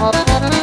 Oh.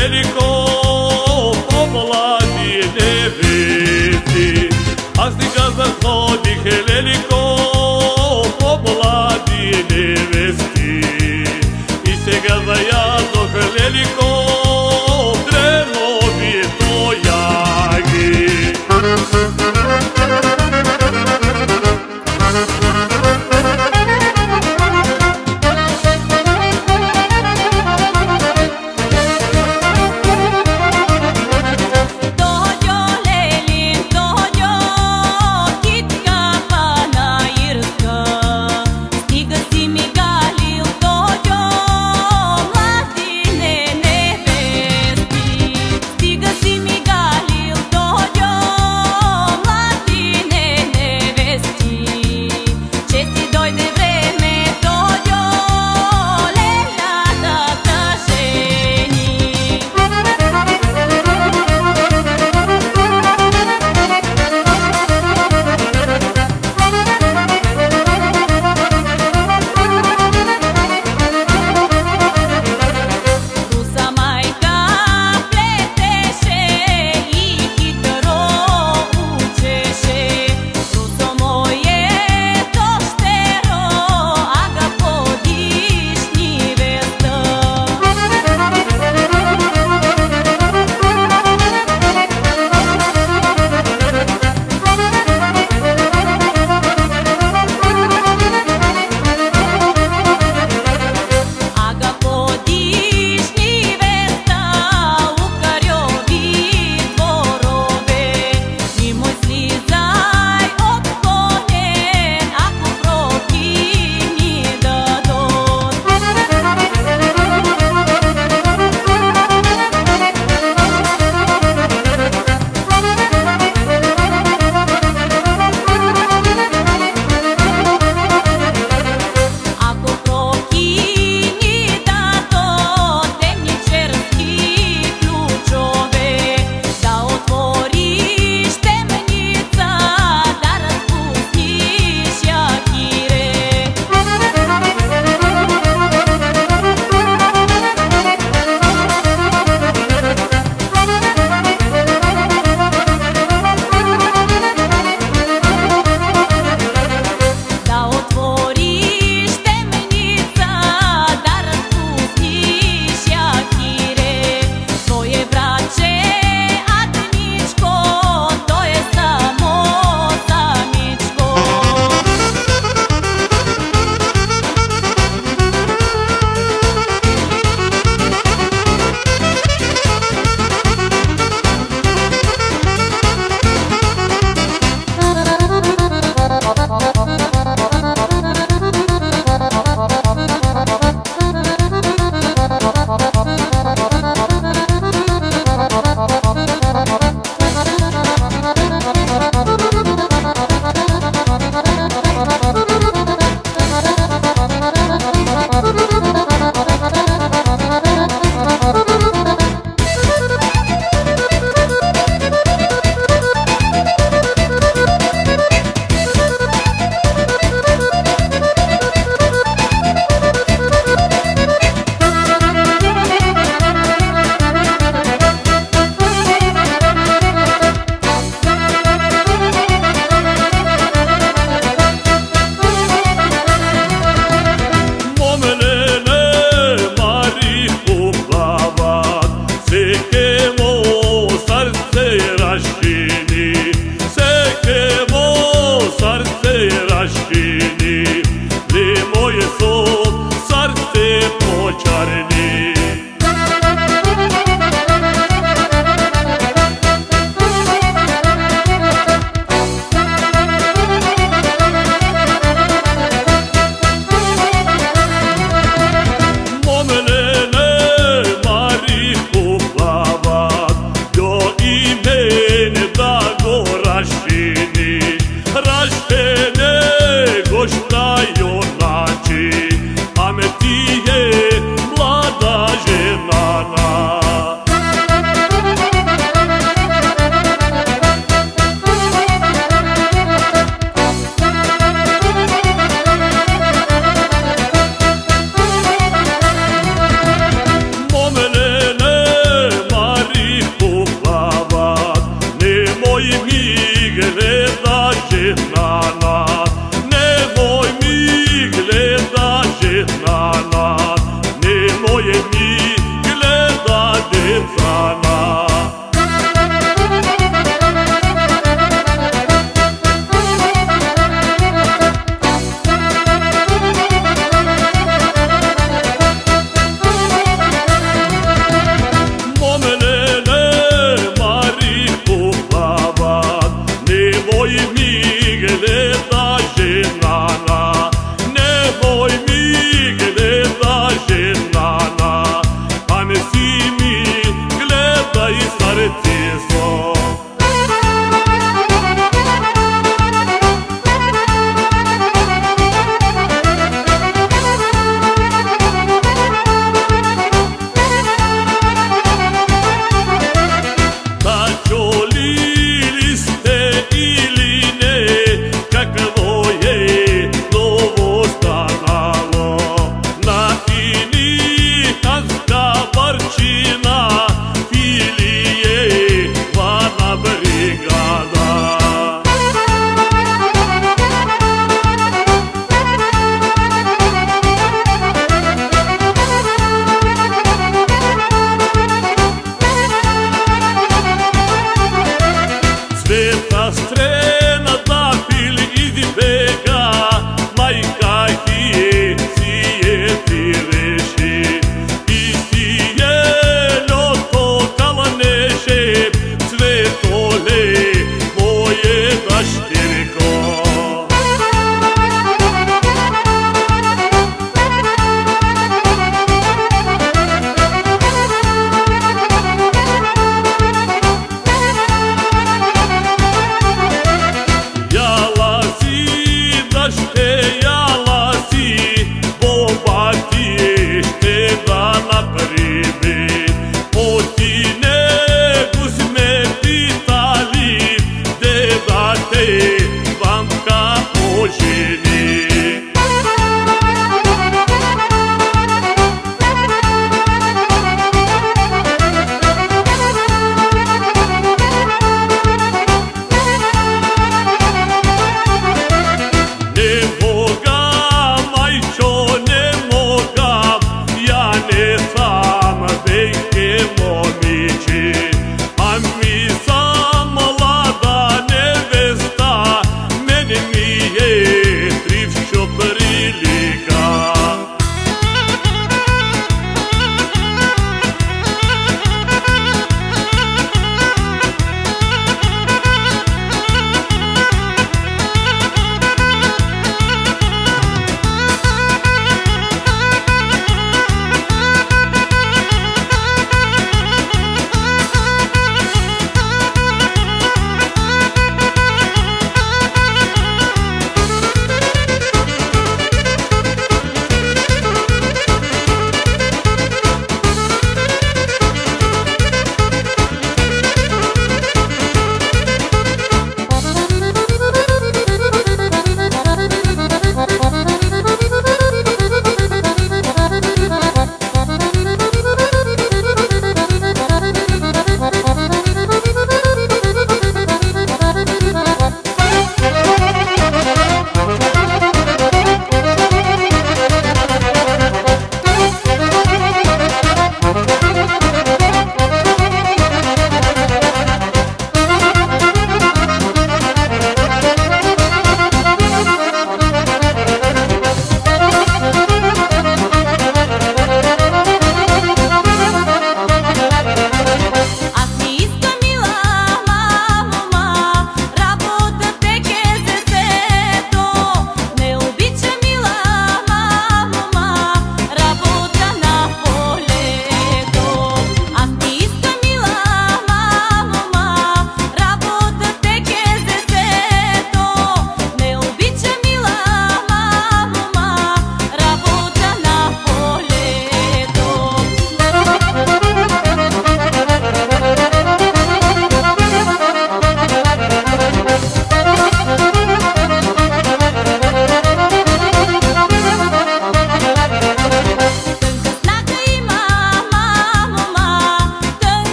médico